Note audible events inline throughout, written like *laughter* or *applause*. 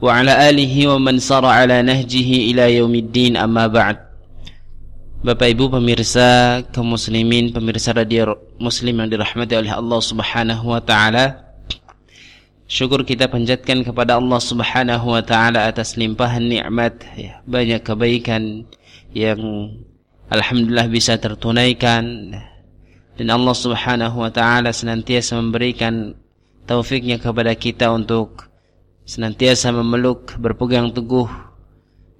وعلى آله ومن سار على نهجه إلى يوم الدين أما بعد Bapak Ibu pemirsa kaum muslimin, pemirsa radio muslim yang dirahmati oleh Allah Subhanahu wa taala. Syukur kita panjatkan kepada Allah Subhanahu wa taala atas limpahan nikmat ya, banyak kebaikan yang alhamdulillah bisa tertunaikan dan Allah Subhanahu wa taala senantiasa memberikan taufiknya kepada kita untuk senantiasa memeluk berpegang teguh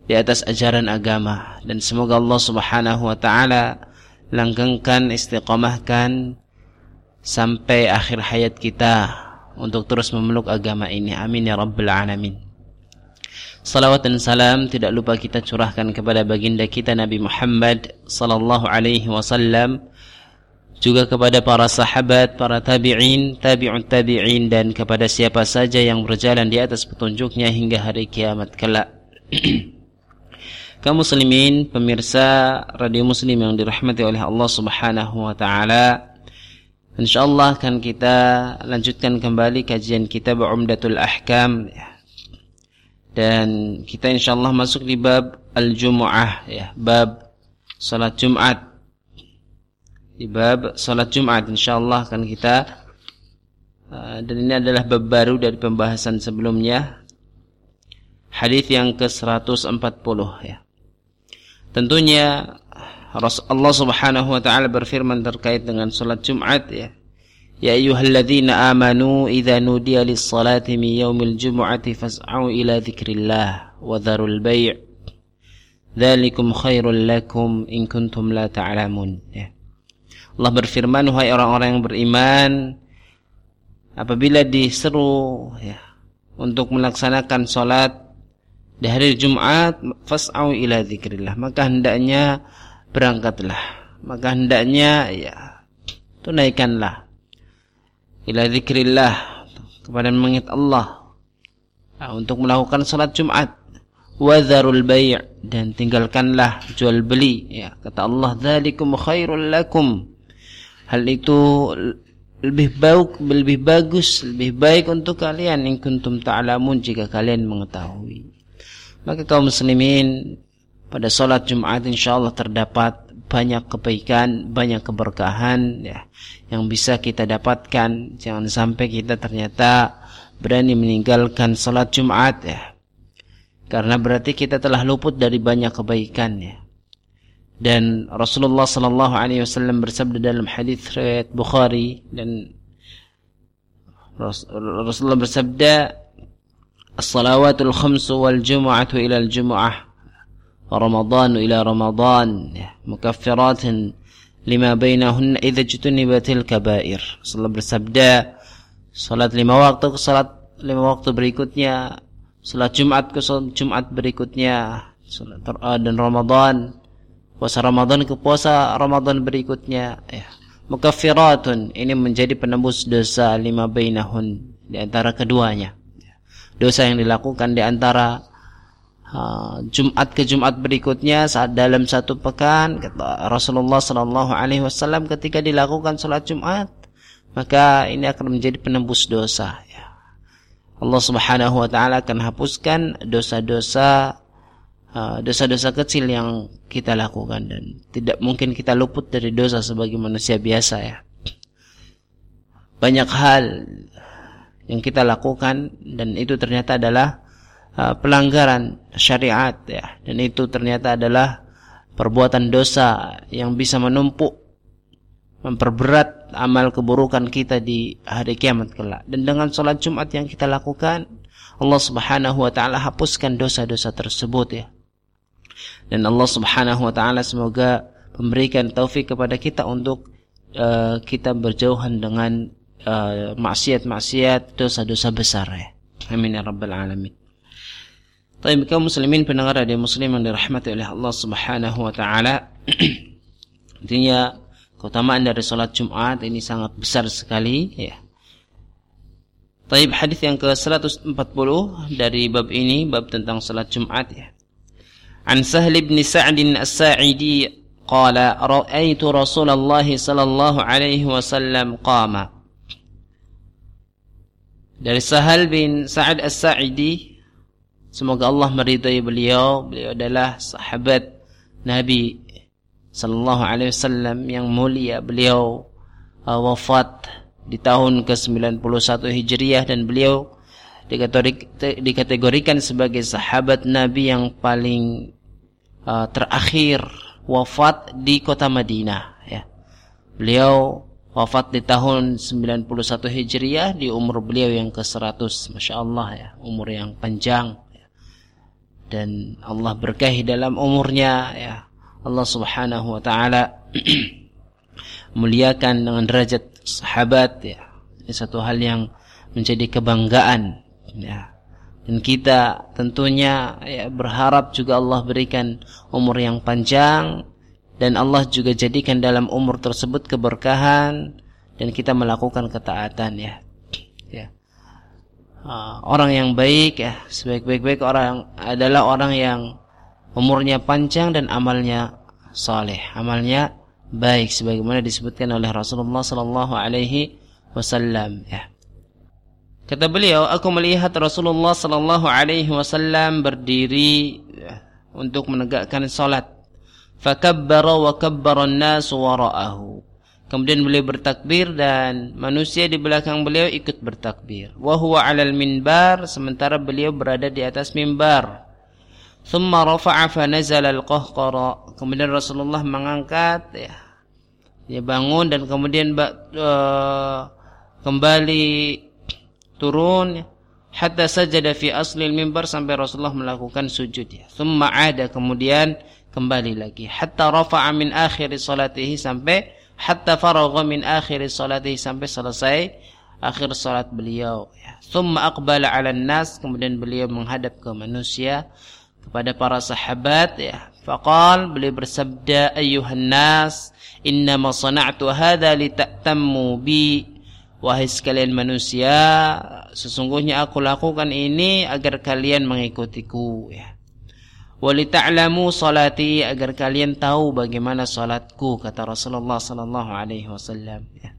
di atas ajaran agama. Dan semoga Allah Subhanahu wa taala langgengkan istiqamahkan sampai akhir hayat kita untuk terus memeluk agama ini. Amin ya rabbal alamin. Salawat dan salam tidak lupa kita curahkan kepada baginda kita Nabi Muhammad sallallahu alaihi wasallam juga kepada para sahabat, para tabi'in, tabi'un tabi'in dan kepada siapa saja yang berjalan di atas petunjuknya hingga hari kiamat kelak. *clears throat* Kaum muslimin, pemirsa radio muslim yang dirahmati oleh Allah Subhanahu wa taala. Insyaallah akan kita lanjutkan kembali kajian kitab Umdatul Ahkam dan kita insyaallah masuk di bab Al-Jumu'ah ya, bab salat Jumat di bab salat Jumat insyaallah akan kita. Uh, dan ini adalah bab baru dari pembahasan sebelumnya. Hadis yang ke-140 ya. Tentunya Allah Subhanahu wa taala berfirman terkait dengan salat Jumat ya. Ya ayyuhalladzina amanu idza nudiya lis-salati min yaumil jumu'ati fas'au ila dzikrillah wa dharul bai' dzalikum khairul lakum in kuntum la ta'lamun ya Allah berfirman wahai orang-orang yang beriman apabila diseru ya untuk melaksanakan salat di hari Jumat fas'au ila dzikrillah. Maka hendaknya berangkatlah. Maka hendaknya ya tunaikanlah ila dzikrillah kepada mengingat Allah. Nah, untuk melakukan salat Jumat wadharul bai' dan tinggalkanlah jual beli ya kata Allah dzalikum khairul lakum hal itu lebih baik lebih bagus lebih baik untuk kalian in kuntum ta'lamun jika kalian mengetahui maka kaum muslimin pada salat Jumat insyaallah terdapat banyak kebaikan, banyak keberkahan ya yang bisa kita dapatkan. Jangan sampai kita ternyata berani meninggalkan salat Jumat ya. Karena berarti kita telah luput dari banyak kebaikan ya dan Rasulullah sallallahu alaihi wasallam bersabda dalam hadis riwayat Bukhari dan Rasulullah bersabda as-salawatul khamsu wal jumu'atu ila al-jumu'ah wa ramadan ila ramadan mukaffiratin lima bainahunna idza jutunibatil kaba'ir Rasulullah bersabda salat lima waktu ke salat lima waktu berikutnya salat Jumat ke salat Jumat berikutnya salat dan Ramadan puasa Ramadan ke puasa Ramadan berikutnya ya. Mukaffiratun ini menjadi penembus dosa lima bainahun di antara keduanya. Dosa yang dilakukan di antara uh, Jumat ke Jumat berikutnya saat dalam satu pekan kata Rasulullah sallallahu alaihi wasallam ketika dilakukan salat Jumat maka ini akan menjadi penembus dosa ya. Allah Subhanahu wa taala akan hapuskan dosa-dosa Ah, dosa-dosa kecil yang kita lakukan dan tidak mungkin kita luput dari dosa sebagai manusia biasa ya. Banyak hal yang kita lakukan dan itu ternyata adalah uh, pelanggaran syariat ya. Dan itu ternyata adalah perbuatan dosa yang bisa menumpuk memperberat amal keburukan kita di hari kiamat kelak. Dan dengan sholat Jumat yang kita lakukan Allah Subhanahu wa taala hapuskan dosa-dosa tersebut ya dan Allah Subhanahu wa taala semoga memberikan taufik kepada kita untuk uh, kita berjauhan dengan uh, maksiat-maksiat dosa-dosa besar ya. Amin ya rabbal alamin. Tapi kaum muslimin pendengar radio muslim yang dirahmati oleh Allah Subhanahu wa taala. *clears throat* Intinya keutamaan dari salat Jumat ini sangat besar sekali ya. Taib hadis yang ke-140 dari bab ini bab tentang salat Jumat ya. An Sahl bin Sa'd As-Sa'idi qala ra'aitu Rasulullah sallallahu alaihi wasallam qama Dari Sahal bin Sa'ad As-Sa'idi Semoga Allah meridai beliau. Beliau adalah sahabat Nabi sallallahu alaihi wasallam yang mulia. Beliau uh, wafat di tahun ke-91 Hijriah dan beliau dikategorikan sebagai sahabat Nabi yang paling uh, terakhir wafat di kota Madinah ya. Beliau wafat di tahun 91 Hijriah di umur beliau yang ke-100 Masya Allah ya. Umur yang panjang dan Allah berkahi dalam umurnya ya. Allah Subhanahu wa taala *clears throat* muliakan dengan derajat sahabat ya. Ini satu hal yang menjadi kebanggaan ya dan kita tentunya ya, berharap juga Allah berikan umur yang panjang dan Allah juga jadikan dalam umur tersebut keberkahan dan kita melakukan ketaatan ya. Uh, orang yang baik ya sebaik-baik orang adalah orang yang umurnya panjang dan amalnya saleh. Amalnya baik sebagaimana disebutkan oleh Rasulullah sallallahu alaihi wasallam ya kata beliau aku melihat Rasulullah sallallahu alaihi wasallam berdiri ya, untuk menegakkan salat fakabbara wa kabbara an-nas wara'ahu Kemudian beliau bertakbir dan manusia di belakang beliau ikut bertakbir. Wa huwa 'alal minbar sementara beliau berada di atas mimbar. Thumma rafa'a fa nazala al-qahqara. Kemudian Rasulullah mengangkat ya. Dia bangun dan kemudian uh, kembali turun hatta sajada fi asli mimbar sampai Rasulullah melakukan sujud ya. Thumma 'ada kemudian kembali lagi hatta rafa'a min akhir salatihi sampai hatta faragha min akhir salatihi sampai selesai akhir salat beliau ya. Thumma aqbala 'ala nas kemudian beliau menghadap ke manusia kepada para sahabat ya. Faqal beliau bersabda ayyuhan nas innama sana'tu hadza lita'tammu bi wahai sekalian manusia sesungguhnya aku lakukan ini agar kalian mengikutiku ya walita'lamu salati agar kalian tahu bagaimana salatku kata Rasulullah sallallahu alaihi wasallam ya.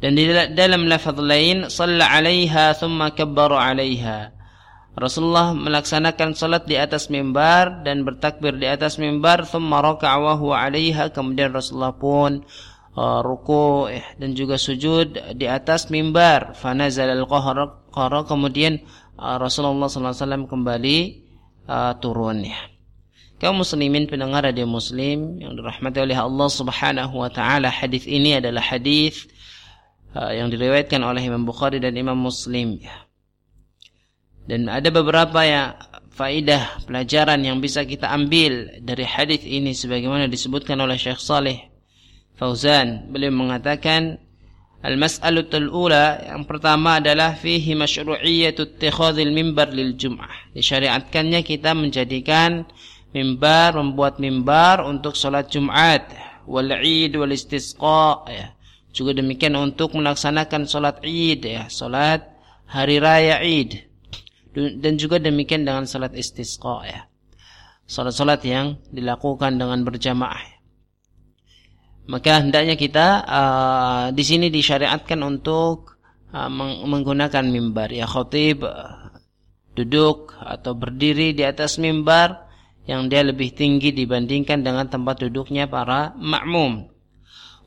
Dan di dalam lafaz lain salla 'alaiha thumma kabbara 'alaiha. Rasulullah melaksanakan salat di atas mimbar dan bertakbir di atas mimbar thumma raka'a wa 'alaiha kemudian Rasulullah pun uh, ruku eh, dan juga sujud di atas mimbar fanazal al-qahra kemudian Uh, Rasulullah SAW kembali uh, turun ya. Kaum muslimin pendengar radio muslim yang dirahmati oleh Allah Subhanahu wa taala, hadis ini adalah hadis uh, yang diriwayatkan oleh Imam Bukhari dan Imam Muslim ya. Dan ada beberapa ya faidah pelajaran yang bisa kita ambil dari hadis ini sebagaimana disebutkan oleh Syekh Saleh Fauzan. Beliau mengatakan Al-mas'alatul ula yang pertama adalah fihi masyru'iyyatu ittikhadhil mimbar lil jum'ah. Disyariatkannya kita menjadikan mimbar, membuat mimbar untuk salat Jumat, wal 'id wal istisqa ya. Juga demikian untuk melaksanakan salat Id ya, salat hari raya Id. Dan juga demikian dengan salat istisqa ya. Salat-salat yang dilakukan dengan berjamaah maka hendaknya kita uh, di sini disyariatkan untuk uh, menggunakan mimbar. Ya khatib uh, duduk atau berdiri di atas mimbar yang dia lebih tinggi dibandingkan dengan tempat duduknya para makmum.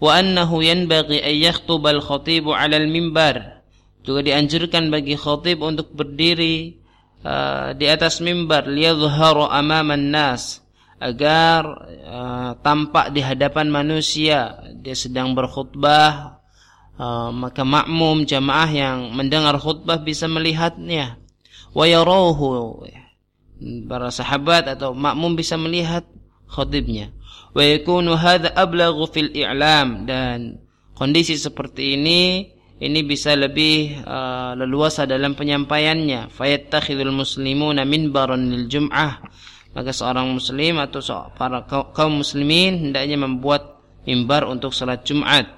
Wa annahu yanbaghi an yakhthuba al-khatib 'ala al-mimbar juga dianjurkan bagi khatib untuk berdiri uh, di atas mimbar. Liyadhharu amama an-nas agar uh, tampak di hadapan manusia. Dia sedang berkhutbah uh, maka makmum jamaah yang mendengar khutbah bisa melihatnya. Wa yarawhu. Para sahabat atau makmum bisa melihat khutibnya. Wa yakunu hadha ablaghu fil i'lam. Dan kondisi seperti ini ini bisa lebih uh, leluasa dalam penyampaiannya. Fayattakhidul muslimuna minbaran lil jum'ah maka seorang muslim atau para kaum muslimin hendaknya membuat mimbar untuk salat Jumat.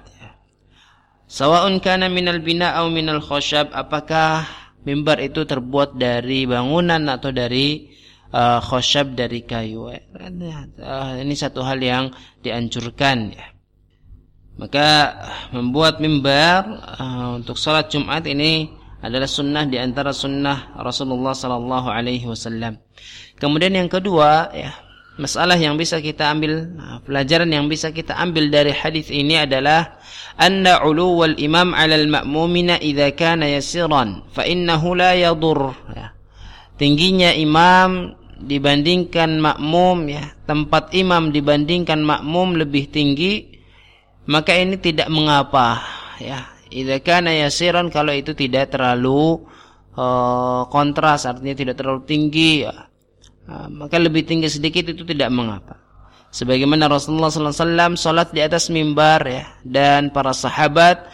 Sawa'un kana minal bina au minal khoshab apakah mimbar itu terbuat dari bangunan atau dari uh, khoshab dari kayu? Uh, ini satu hal yang dianjurkan ya. Maka membuat mimbar uh, untuk salat Jumat ini adalah sunnah di antara sunnah Rasulullah sallallahu alaihi wasallam. Kemudian yang kedua ya, masalah yang bisa kita ambil uh, pelajaran yang bisa kita ambil dari hadis ini adalah anna uluwal imam 'ala al-ma'mumina idza kana yasiran fa innahu la yadur ya. Tingginya imam dibandingkan makmum ya, tempat imam dibandingkan makmum lebih tinggi maka ini tidak mengapa ya idza kana yasiran kalau itu tidak terlalu uh, kontras artinya tidak terlalu tinggi ya. uh, maka lebih tinggi sedikit itu tidak mengapa sebagaimana Rasulullah SAW salat di atas mimbar ya dan para sahabat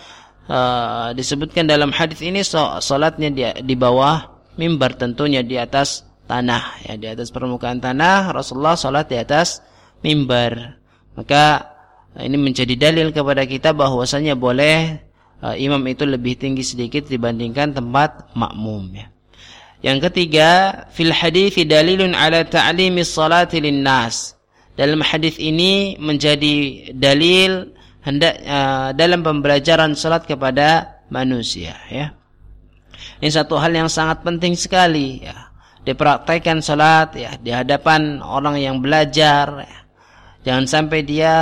uh, disebutkan dalam hadis ini salatnya di, di bawah mimbar tentunya di atas tanah ya di atas permukaan tanah Rasulullah salat di atas mimbar maka ini menjadi dalil kepada kita bahwasanya boleh uh, imam itu lebih tinggi sedikit dibandingkan tempat makmum ya. Yang ketiga, fil hadis dalilun ala ta'limis salati linnas. Dalam hadis ini menjadi dalil hendak uh, dalam pembelajaran salat kepada manusia ya. Ini satu hal yang sangat penting sekali ya. Dipraktekkan salat ya di hadapan orang yang belajar ya Jangan sampai dia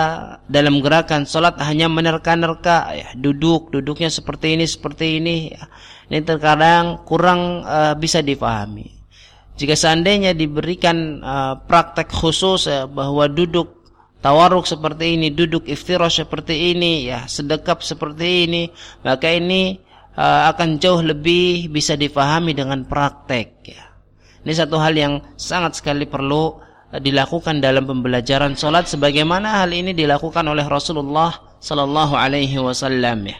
dalam gerakan sholat hanya menerka-nerka, ya, duduk, duduknya seperti ini, seperti ini. Ya. Ini terkadang kurang uh, bisa difahami. Jika seandainya diberikan uh, praktek khusus ya, bahwa duduk tawaruk seperti ini, duduk iftirash seperti ini, ya sedekap seperti ini, maka ini uh, akan jauh lebih bisa difahami dengan praktek. Ya. Ini satu hal yang sangat sekali perlu dilakukan dalam pembelajaran solat sebagaimana hal ini dilakukan oleh Rasulullah Sallallahu Alaihi Wasallam ya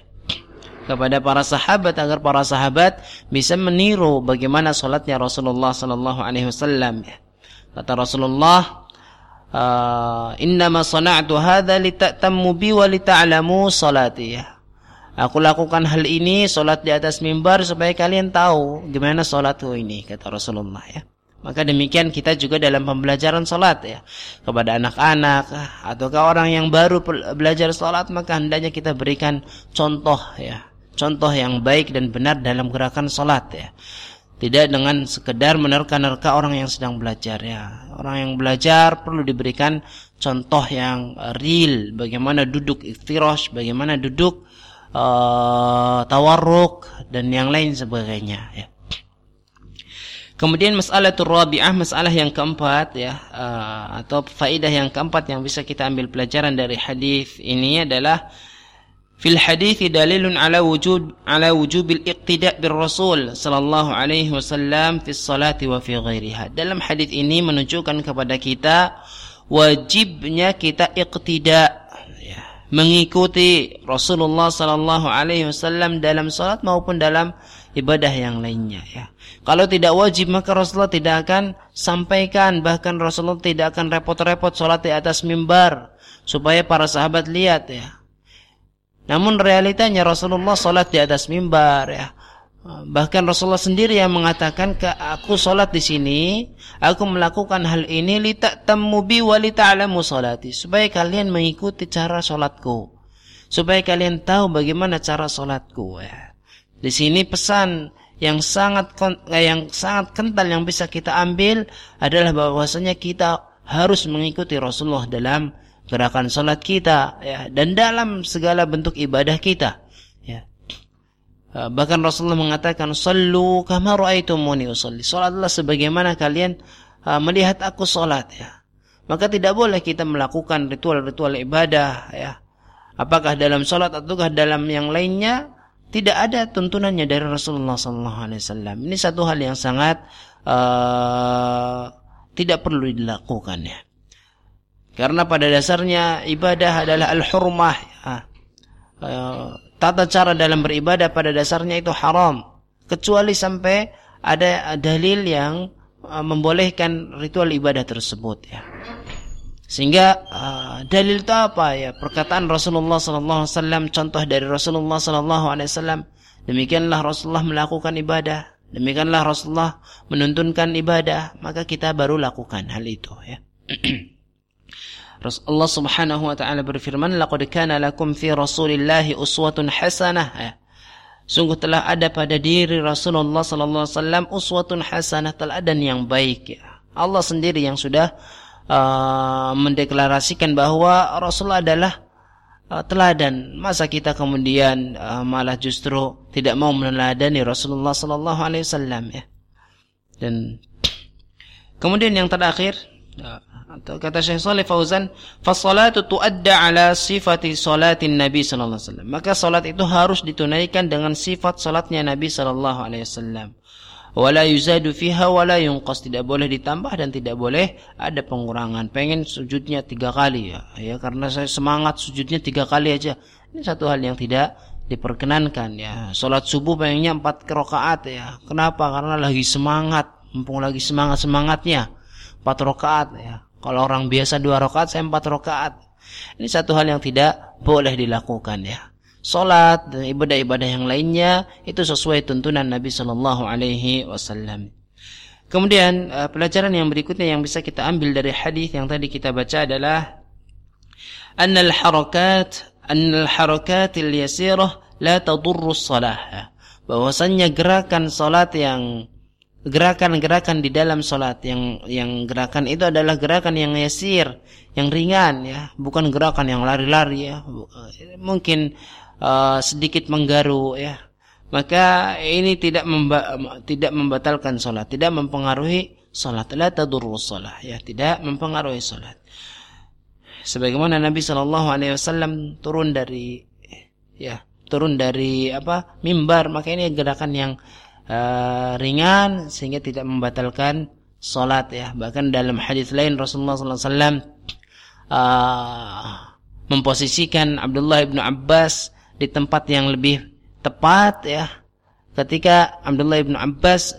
kepada para sahabat agar para sahabat bisa meniru bagaimana solatnya Rasulullah Sallallahu Alaihi Wasallam ya. kata Rasulullah uh, innama sana'tu hadza lita'tammu bi wa lita'lamu salati ya Aku lakukan hal ini solat di atas mimbar supaya kalian tahu gimana solatku ini kata Rasulullah ya. Maka demikian kita juga dalam pembelajaran salat ya. Kepada anak-anak ataukah orang yang baru belajar salat maka hendaknya kita berikan contoh ya. Contoh yang baik dan benar dalam gerakan salat ya. Tidak dengan sekedar menerka-nerka orang yang sedang belajar ya. Orang yang belajar perlu diberikan contoh yang real bagaimana duduk iftirash, bagaimana duduk uh, tawarruk dan yang lain sebagainya ya. Kemudian masalah rabi'ah, masalah yang keempat ya uh, atau faidah yang keempat yang bisa kita ambil pelajaran dari hadis ini adalah fil hadis dalilun ala wujud ala wujubil iqtida' bir rasul sallallahu alaihi wasallam fi salati wa fi ghairiha. Dalam hadis ini menunjukkan kepada kita wajibnya kita iqtida' ya, mengikuti Rasulullah sallallahu alaihi wasallam dalam salat maupun dalam ibadah yang lainnya ya. Kalau tidak wajib maka Rasulullah tidak akan sampaikan bahkan Rasulullah tidak akan repot-repot sholat di atas mimbar supaya para sahabat lihat ya. Namun realitanya Rasulullah sholat di atas mimbar ya. Bahkan Rasulullah sendiri yang mengatakan ke aku sholat di sini, aku melakukan hal ini lita tamubi wa lita'lamu salati supaya kalian mengikuti cara sholatku, supaya kalian tahu bagaimana cara sholatku. Ya. Di sini pesan yang sangat eh, yang sangat kental yang bisa kita ambil adalah bahwasanya kita harus mengikuti Rasulullah dalam gerakan salat kita ya dan dalam segala bentuk ibadah kita ya. Eh, bahkan Rasulullah mengatakan sallu kama raaitumuni usolli. Salatlah sebagaimana kalian uh, melihat aku salat ya. Maka tidak boleh kita melakukan ritual-ritual ibadah ya. Apakah dalam salat ataukah dalam yang lainnya tidak ada tuntunannya dari Rasulullah SAW. Ini satu hal yang sangat uh, tidak perlu dilakukan ya. Karena pada dasarnya ibadah adalah al-hurmah. Uh, tata cara dalam beribadah pada dasarnya itu haram kecuali sampai ada dalil yang uh, membolehkan ritual ibadah tersebut ya. Sehingga uh, dalil itu apa ya? Perkataan Rasulullah sallallahu alaihi wasallam, contoh dari Rasulullah sallallahu alaihi wasallam, demikianlah Rasulullah melakukan ibadah, demikianlah Rasulullah menuntunkan ibadah, maka kita baru lakukan hal itu ya. *clears throat* Allah Subhanahu wa taala berfirman, "Laqad kana lakum fi Rasulillahi uswatun hasanah." Ya. Sungguh telah ada pada diri Rasulullah sallallahu alaihi wasallam uswatun hasanah, teladan yang baik ya. Allah sendiri yang sudah uh, mendeklarasikan bahwa Rasulullah adalah uh, teladan. Masa kita kemudian uh, malah justru tidak mau meneladani Rasulullah sallallahu alaihi wasallam ya. Dan kemudian yang terakhir uh, atau kata Syekh Saleh Fauzan, "Fas-salatu tuadda ala sifati salatin Nabi sallallahu alaihi wasallam." Maka salat itu harus ditunaikan dengan sifat salatnya Nabi sallallahu alaihi wasallam. Wala yuzadu fiha wala yunqas tidak boleh ditambah dan tidak boleh ada pengurangan. Pengen sujudnya tiga kali ya, ya karena saya semangat sujudnya tiga kali aja. Ini satu hal yang tidak diperkenankan ya. Salat subuh pengennya empat rakaat ya. Kenapa? Karena lagi semangat, mumpung lagi semangat semangatnya empat rakaat ya kalau orang biasa dua rakaat, saya empat rakaat. Ini satu hal yang tidak boleh dilakukan ya. Salat dan ibadah-ibadah yang lainnya itu sesuai tuntunan Nabi Shallallahu Alaihi Wasallam. Kemudian eh, pelajaran yang berikutnya yang bisa kita ambil dari hadis yang tadi kita baca adalah annal harakat annal harakat yasirah la tadurru salah. Bahwasanya gerakan salat yang gerakan-gerakan di dalam solat yang yang gerakan itu adalah gerakan yang yasir, yang ringan ya, bukan gerakan yang lari-lari ya. Mungkin uh, sedikit menggaru ya. Maka ini tidak memba tidak membatalkan solat, tidak mempengaruhi solat. La tadurru solat ya, tidak mempengaruhi solat. Sebagaimana Nabi Shallallahu Alaihi Wasallam turun dari ya turun dari apa mimbar, maka ini gerakan yang uh, ringan sehingga tidak membatalkan solat ya. Bahkan dalam hadis lain Rasulullah SAW uh, memposisikan Abdullah ibnu Abbas di tempat yang lebih tepat ya. Ketika Abdullah ibnu Abbas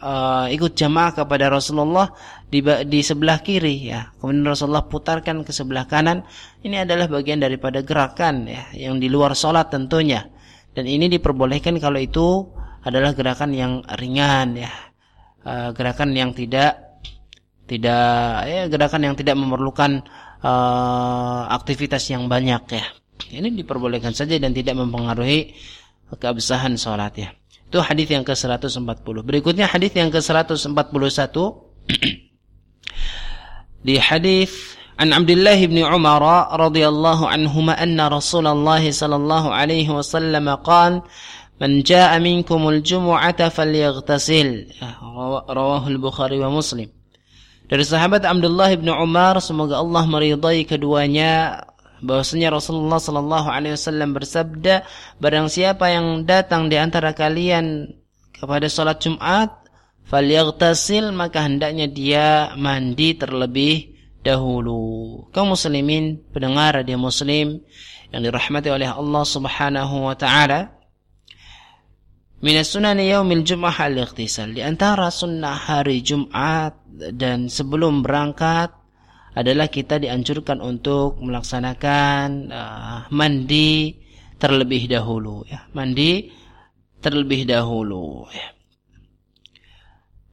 uh, ikut jamaah kepada Rasulullah di, di sebelah kiri ya. Kemudian Rasulullah putarkan ke sebelah kanan. Ini adalah bagian daripada gerakan ya yang di luar solat tentunya. Dan ini diperbolehkan kalau itu adalah gerakan yang ringan ya uh, gerakan yang tidak tidak ya gerakan yang tidak memerlukan uh, aktivitas yang banyak ya ini diperbolehkan saja dan tidak mempengaruhi keabsahan sholat ya itu hadis yang ke 140 berikutnya hadis yang ke 141 *clears throat* di hadis عن عبد الله بن عمر رضي الله عنهما أن رسول الله صلى الله عليه وسلم قال Man jaa minkumul jumu'ata falyaghtasil. Rawahul Bukhari wa Muslim. Dari sahabat Abdullah bin Umar semoga Allah meridai keduanya bahwasanya Rasulullah sallallahu alaihi wasallam bersabda barang siapa yang datang di antara kalian kepada salat Jumat falyaghtasil maka hendaknya dia mandi terlebih dahulu. Kaum muslimin pendengar dia muslim yang dirahmati oleh Allah Subhanahu wa taala Minas sunan yaumil jum'ah al-ightisal. Di antara sunnah hari Jumat dan sebelum berangkat adalah kita dianjurkan untuk melaksanakan uh, mandi terlebih dahulu ya. Mandi terlebih dahulu ya.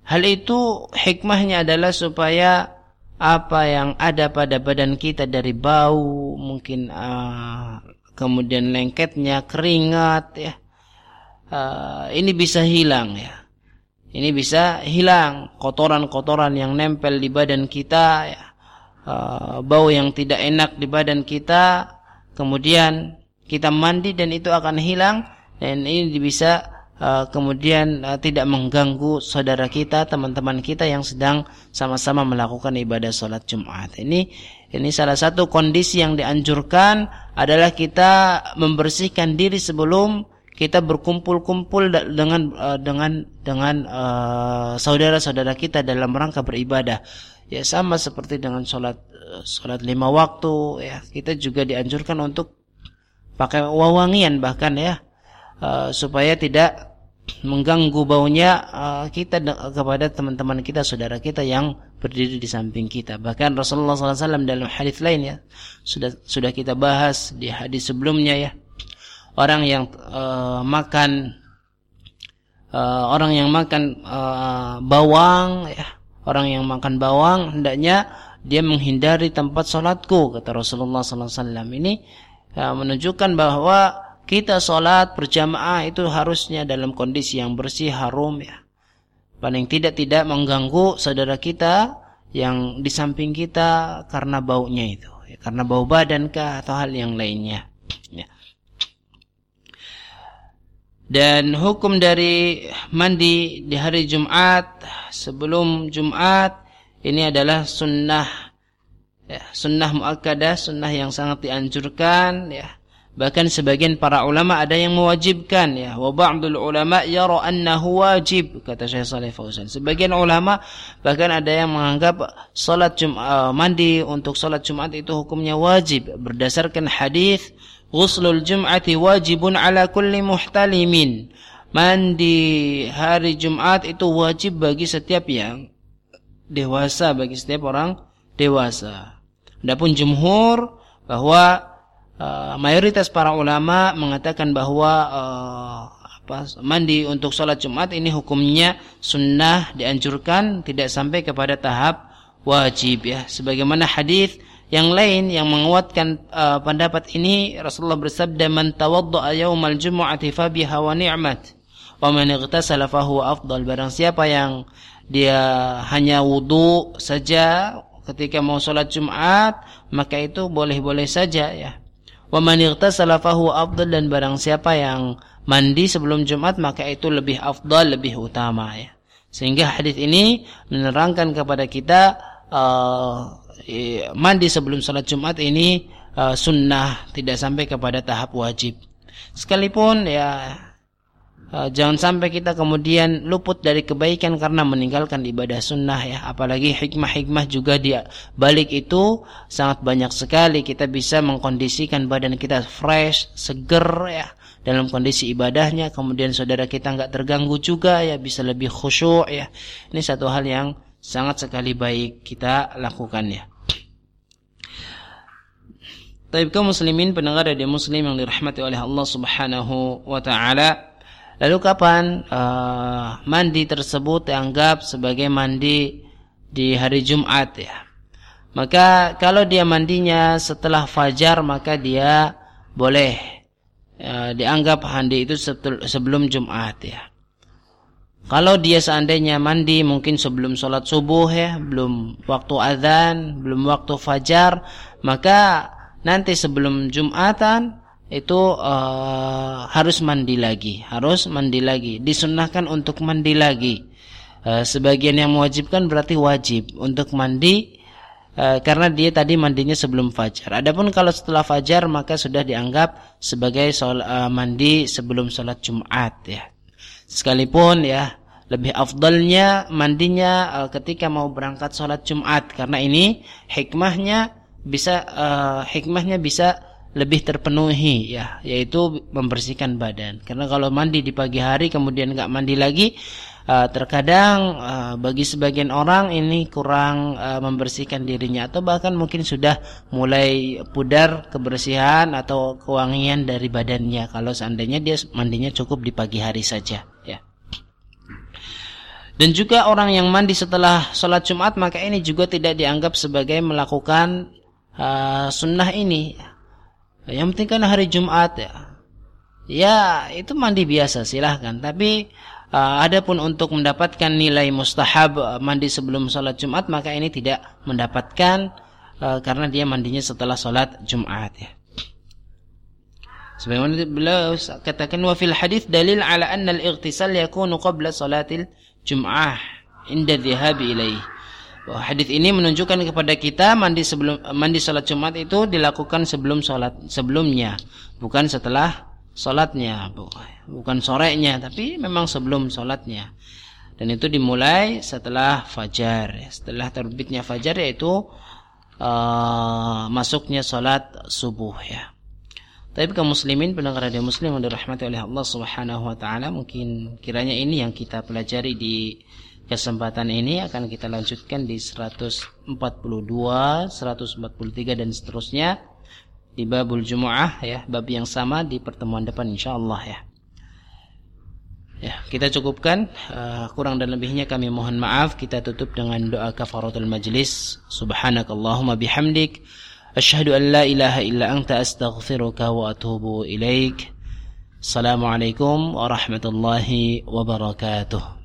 Hal itu hikmahnya adalah supaya apa yang ada pada badan kita dari bau, mungkin uh, kemudian lengketnya, keringat ya uh, ini bisa hilang ya. Ini bisa hilang kotoran-kotoran yang nempel di badan kita, ya. Uh, bau yang tidak enak di badan kita, kemudian kita mandi dan itu akan hilang dan ini bisa uh, kemudian uh, tidak mengganggu saudara kita, teman-teman kita yang sedang sama-sama melakukan ibadah sholat Jumat. Ini ini salah satu kondisi yang dianjurkan adalah kita membersihkan diri sebelum kita berkumpul-kumpul dengan uh, dengan dengan uh, saudara-saudara kita dalam rangka beribadah ya sama seperti dengan sholat uh, sholat lima waktu ya. Kita juga dianjurkan untuk pakai wawangian bahkan ya. Uh, supaya tidak mengganggu baunya uh, kita kepada teman-teman kita, saudara kita yang berdiri di samping kita. Bahkan Rasulullah SAW dalam hadis lain ya sudah sudah kita bahas di hadis sebelumnya ya. Orang yang uh, makan uh, orang yang makan uh, bawang ya orang yang makan bawang hendaknya dia menghindari tempat sholatku kata Rasulullah SAW ini ya, menunjukkan bahwa kita sholat berjamaah itu harusnya dalam kondisi yang bersih harum ya. Paling tidak tidak mengganggu saudara kita yang di samping kita karena baunya itu ya, karena bau badankah atau hal yang lainnya ya. Dan hukum dari mandi di hari Jumat sebelum Jumat ini adalah sunnah ya, sunnah muakkadah, sunnah yang sangat dianjurkan ya. Bahkan sebagian para ulama ada yang mewajibkan ya. Wa ba'dul ulama yara annahu wajib kata Syekh Saleh Fauzan. Sebagian ulama bahkan ada yang menganggap salat Jumat uh, mandi untuk salat Jumat itu hukumnya wajib berdasarkan hadis ghuslul jum'ati wajibun ala kulli muhtalimin. Mandi hari Jumat itu wajib bagi setiap yang dewasa bagi setiap orang dewasa. Adapun jumhur bahwa uh, mayoritas para ulama mengatakan bahwa uh, apa mandi untuk sholat Jumat ini hukumnya sunnah dianjurkan tidak sampai kepada tahap wajib ya. Sebagaimana hadis yang lain yang menguatkan uh, pendapat ini Rasulullah bersabda man tawaddaa yaumal jumu'ati fa biha wa ni'mat wa man igtasala fa huwa afdal. Barang siapa yang dia hanya wudhu saja ketika mau sholat Jumat maka itu boleh-boleh saja ya. Wa man igtasala afdal dan barang siapa yang mandi sebelum Jumat maka itu lebih afdal lebih utama ya. Sehingga hadis ini menerangkan kepada kita uh, mandi sebelum sholat Jumat ini uh, sunnah tidak sampai kepada tahap wajib. Sekalipun ya Eh, jangan sampai kita kemudian luput dari kebaikan karena meninggalkan ibadah sunnah ya. Apalagi hikmah-hikmah juga di balik itu sangat banyak sekali. Kita bisa mengkondisikan badan kita fresh seger ya dalam kondisi ibadahnya. Kemudian saudara kita nggak terganggu juga ya bisa lebih khusyuk ya. Ini satu hal yang sangat sekali baik kita lakukan ya Taib kaum muslimin pendengar radio muslim yang dirahmati oleh Allah Subhanahu wa taala Lalu kapan uh, mandi tersebut dianggap sebagai mandi di hari Jumat ya? Maka kalau dia mandinya setelah fajar maka dia boleh uh, dianggap mandi itu sebelum Jumat ya. Kalau dia seandainya mandi mungkin sebelum sholat subuh ya, belum waktu azan, belum waktu fajar, maka nanti sebelum Jumatan itu uh, harus mandi lagi, harus mandi lagi. Disunahkan untuk mandi lagi. Uh, sebagian yang mewajibkan berarti wajib untuk mandi uh, karena dia tadi mandinya sebelum fajar. Adapun kalau setelah fajar maka sudah dianggap sebagai sol, uh, mandi sebelum sholat Jumat ya. Sekalipun ya lebih afdalnya mandinya uh, ketika mau berangkat sholat Jumat. Karena ini hikmahnya bisa uh, hikmahnya bisa lebih terpenuhi ya yaitu membersihkan badan. Karena kalau mandi di pagi hari kemudian nggak mandi lagi uh, terkadang uh, bagi sebagian orang ini kurang uh, membersihkan dirinya atau bahkan mungkin sudah mulai pudar kebersihan atau kewangian dari badannya kalau seandainya dia mandinya cukup di pagi hari saja ya dan juga orang yang mandi setelah sholat Jumat maka ini juga tidak dianggap sebagai melakukan uh, sunnah ini yang penting kan hari Jumat ya. Ya, itu mandi biasa silahkan. Tapi adapun untuk mendapatkan nilai mustahab uh, mandi sebelum sholat Jumat maka ini tidak mendapatkan uh, karena dia mandinya setelah sholat Jumat ya. Sebagaimana beliau katakan wa fil hadis dalil ala anna al-ightisal yakunu qabla salatil jum'ah inda dhahabi ilaihi. Bahwa hadis ini menunjukkan kepada kita mandi sebelum mandi salat Jumat itu dilakukan sebelum salat sebelumnya, bukan setelah salatnya, bukan sorenya, tapi memang sebelum salatnya. Dan itu dimulai setelah fajar, setelah terbitnya fajar yaitu uh, masuknya salat subuh ya. Tapi kaum muslimin pendengar radio muslim yang dirahmati oleh Allah Subhanahu wa taala, mungkin kiranya ini yang kita pelajari di kesempatan ini akan kita lanjutkan di 142, 143 dan seterusnya di babul Jumu'ah ya, bab yang sama di pertemuan depan insyaallah ya. Ya, kita cukupkan uh, kurang dan lebihnya kami mohon maaf. Kita tutup dengan doa kafaratul majlis. Subhanakallahumma bihamdik asyhadu an la ilaha illa anta astaghfiruka wa atubu ilaik. Assalamualaikum warahmatullahi wabarakatuh.